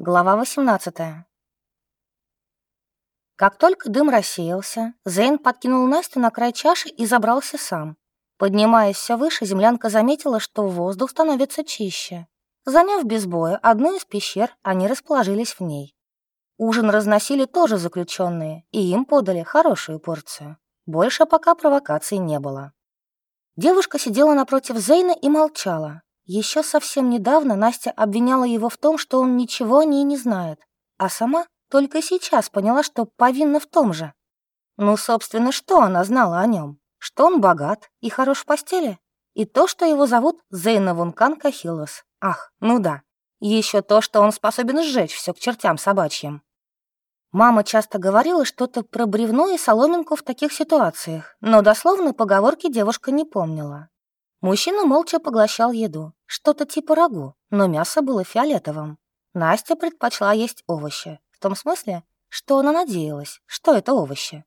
Глава 18 Как только дым рассеялся, Зейн подкинул Настю на край чаши и забрался сам. Поднимаясь все выше, землянка заметила, что воздух становится чище. Заняв без боя одну из пещер, они расположились в ней. Ужин разносили тоже заключенные, и им подали хорошую порцию. Больше пока провокаций не было. Девушка сидела напротив Зейна и молчала, еще совсем недавно Настя обвиняла его в том, что он ничего о ней не знает, а сама только сейчас поняла, что повинна в том же. Ну, собственно, что она знала о нем? Что он богат и хорош в постели? И то, что его зовут Зейна Вункан Кахилос. Ах, ну да. Еще то, что он способен сжечь все к чертям собачьим. Мама часто говорила что-то про бревно и соломинку в таких ситуациях, но дословно поговорки девушка не помнила. Мужчина молча поглощал еду, что-то типа рагу, но мясо было фиолетовым. Настя предпочла есть овощи, в том смысле, что она надеялась, что это овощи.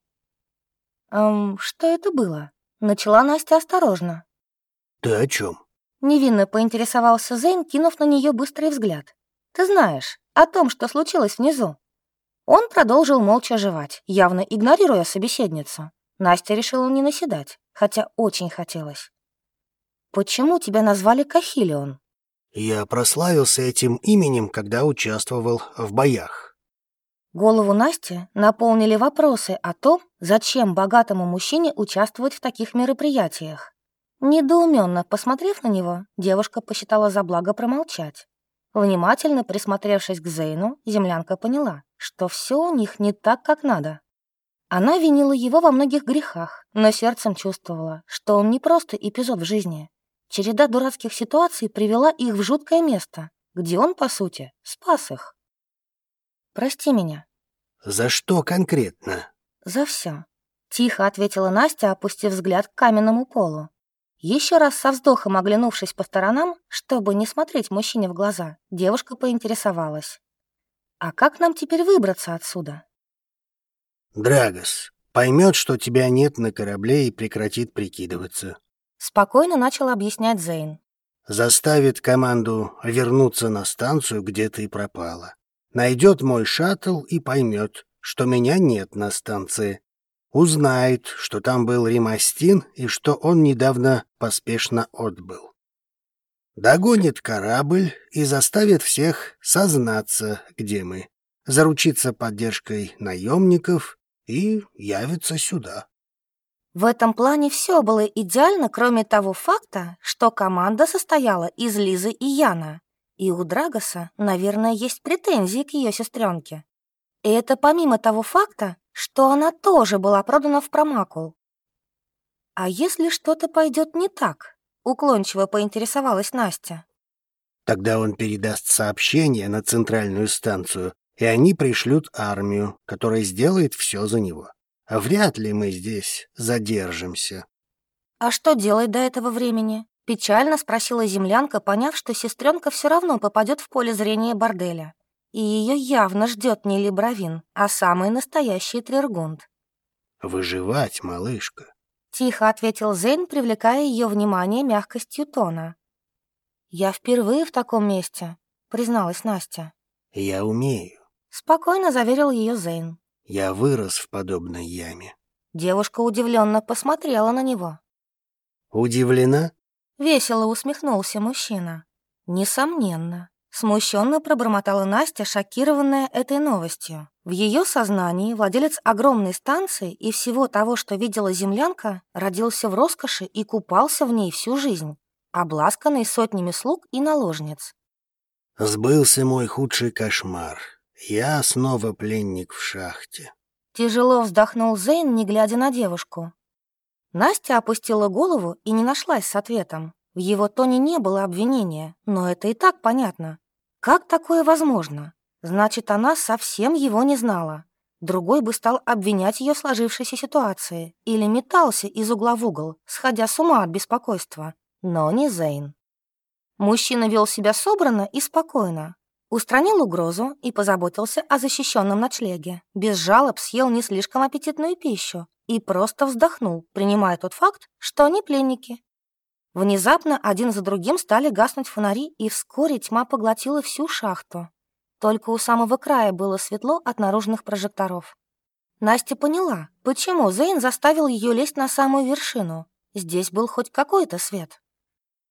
«Эм, что это было?» Начала Настя осторожно. «Ты о чем? Невинно поинтересовался Зейн, кинув на нее быстрый взгляд. «Ты знаешь, о том, что случилось внизу». Он продолжил молча жевать, явно игнорируя собеседницу. Настя решила не наседать, хотя очень хотелось. «Почему тебя назвали Кахилион?» «Я прославился этим именем, когда участвовал в боях». Голову Насти наполнили вопросы о том, зачем богатому мужчине участвовать в таких мероприятиях. Недоуменно посмотрев на него, девушка посчитала за благо промолчать. Внимательно присмотревшись к Зейну, землянка поняла, что все у них не так, как надо. Она винила его во многих грехах, но сердцем чувствовала, что он не просто эпизод в жизни, Череда дурацких ситуаций привела их в жуткое место, где он, по сути, спас их. «Прости меня». «За что конкретно?» «За все», — тихо ответила Настя, опустив взгляд к каменному полу. Еще раз со вздохом оглянувшись по сторонам, чтобы не смотреть мужчине в глаза, девушка поинтересовалась. «А как нам теперь выбраться отсюда?» «Драгос поймет, что тебя нет на корабле и прекратит прикидываться. Спокойно начал объяснять Зейн. «Заставит команду вернуться на станцию, где ты пропала. Найдет мой шаттл и поймет, что меня нет на станции. Узнает, что там был Римастин и что он недавно поспешно отбыл. Догонит корабль и заставит всех сознаться, где мы, заручиться поддержкой наемников и явится сюда. В этом плане все было идеально, кроме того факта, что команда состояла из Лизы и Яна. И у Драгоса, наверное, есть претензии к ее сестренке. И это помимо того факта, что она тоже была продана в промакул. «А если что-то пойдет не так?» — уклончиво поинтересовалась Настя. «Тогда он передаст сообщение на центральную станцию, и они пришлют армию, которая сделает все за него. Вряд ли мы здесь задержимся. А что делать до этого времени? Печально спросила землянка, поняв, что сестренка все равно попадет в поле зрения борделя. И ее явно ждет не Либравин, а самый настоящий Трергунд. «Выживать, малышка», — тихо ответил Зейн, привлекая ее внимание мягкостью тона. «Я впервые в таком месте», — призналась Настя. «Я умею», — спокойно заверил ее Зейн. Я вырос в подобной яме. Девушка удивленно посмотрела на него. Удивлена? Весело усмехнулся мужчина. Несомненно. Смущенно пробормотала Настя, шокированная этой новостью. В ее сознании владелец огромной станции и всего того, что видела землянка, родился в роскоши и купался в ней всю жизнь, обласканный сотнями слуг и наложниц. «Сбылся мой худший кошмар», я снова пленник в шахте. Тяжело вздохнул Зейн, не глядя на девушку. Настя опустила голову и не нашлась с ответом. В его тоне не было обвинения, но это и так понятно. Как такое возможно? Значит, она совсем его не знала. Другой бы стал обвинять ее в сложившейся ситуации или метался из угла в угол, сходя с ума от беспокойства. Но не Зейн. Мужчина вел себя собранно и спокойно, Устранил угрозу и позаботился о защищенном ночлеге. Без жалоб съел не слишком аппетитную пищу и просто вздохнул, принимая тот факт, что они пленники. Внезапно один за другим стали гаснуть фонари, и вскоре тьма поглотила всю шахту. Только у самого края было светло от наружных прожекторов. Настя поняла, почему Зейн заставил ее лезть на самую вершину. Здесь был хоть какой-то свет.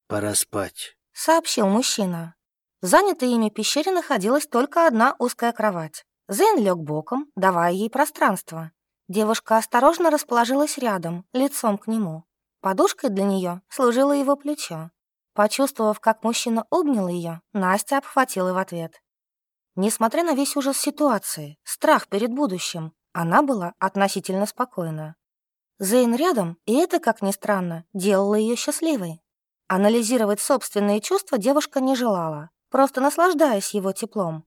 «Пора спать», — сообщил мужчина. В занятой ими пещере находилась только одна узкая кровать. Зейн лег боком, давая ей пространство. Девушка осторожно расположилась рядом, лицом к нему. Подушкой для нее служило его плечо. Почувствовав, как мужчина обнял ее, Настя обхватила в ответ. Несмотря на весь ужас ситуации, страх перед будущим, она была относительно спокойна. Зейн рядом, и это, как ни странно, делало ее счастливой. Анализировать собственные чувства девушка не желала, просто наслаждаясь его теплом.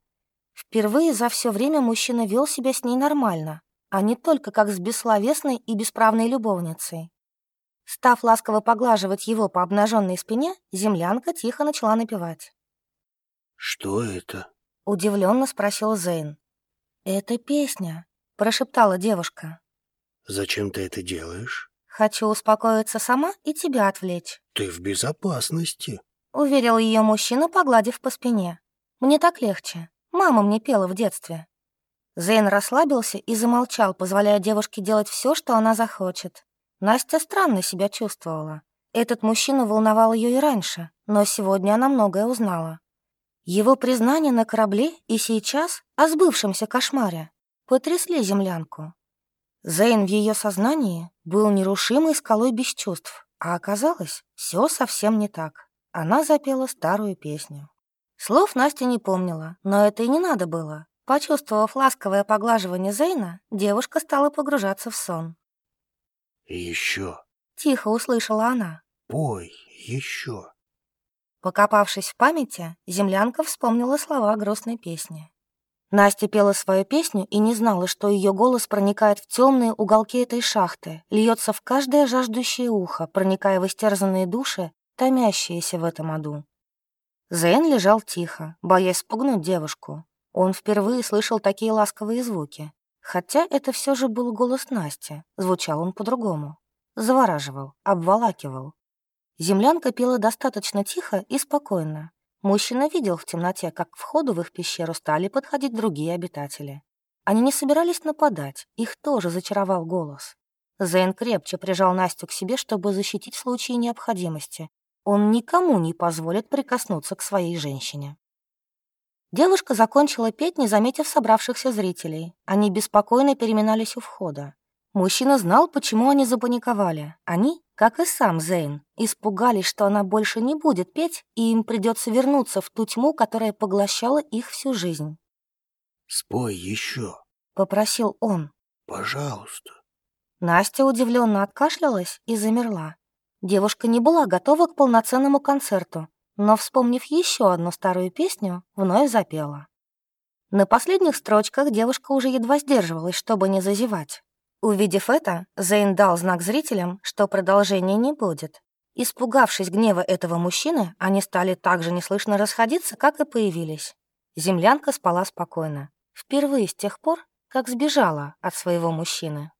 Впервые за все время мужчина вел себя с ней нормально, а не только как с бессловесной и бесправной любовницей. Став ласково поглаживать его по обнаженной спине, землянка тихо начала напевать. «Что это?» — удивленно спросил Зейн. «Это песня», — прошептала девушка. «Зачем ты это делаешь?» «Хочу успокоиться сама и тебя отвлечь». «Ты в безопасности», — уверил ее мужчина, погладив по спине. «Мне так легче. Мама мне пела в детстве». Зейн расслабился и замолчал, позволяя девушке делать все, что она захочет. Настя странно себя чувствовала. Этот мужчина волновал ее и раньше, но сегодня она многое узнала. Его признание на корабле и сейчас о сбывшемся кошмаре потрясли землянку. Зейн в ее сознании был нерушимой скалой без чувств, а оказалось, все совсем не так. Она запела старую песню. Слов Настя не помнила, но это и не надо было. Почувствовав ласковое поглаживание Зейна, девушка стала погружаться в сон. «Еще!» — тихо услышала она. «Пой, еще!» Покопавшись в памяти, землянка вспомнила слова грустной песни. Настя пела свою песню и не знала, что ее голос проникает в темные уголки этой шахты, льется в каждое жаждущее ухо, проникая в истерзанные души, томящиеся в этом аду. Зейн лежал тихо, боясь спугнуть девушку. Он впервые слышал такие ласковые звуки. Хотя это все же был голос Насти, звучал он по-другому. Завораживал, обволакивал. Землянка пела достаточно тихо и спокойно, Мужчина видел в темноте, как к входу в их пещеру стали подходить другие обитатели. Они не собирались нападать, их тоже зачаровал голос. Зейн крепче прижал Настю к себе, чтобы защитить в случае необходимости. Он никому не позволит прикоснуться к своей женщине. Девушка закончила петь, не заметив собравшихся зрителей. Они беспокойно переминались у входа. Мужчина знал, почему они запаниковали. Они, как и сам Зейн, испугались, что она больше не будет петь, и им придется вернуться в ту тьму, которая поглощала их всю жизнь. «Спой еще», — попросил он. «Пожалуйста». Настя удивленно откашлялась и замерла. Девушка не была готова к полноценному концерту, но, вспомнив еще одну старую песню, вновь запела. На последних строчках девушка уже едва сдерживалась, чтобы не зазевать. Увидев это, Зейн дал знак зрителям, что продолжения не будет. Испугавшись гнева этого мужчины, они стали так же неслышно расходиться, как и появились. Землянка спала спокойно. Впервые с тех пор, как сбежала от своего мужчины.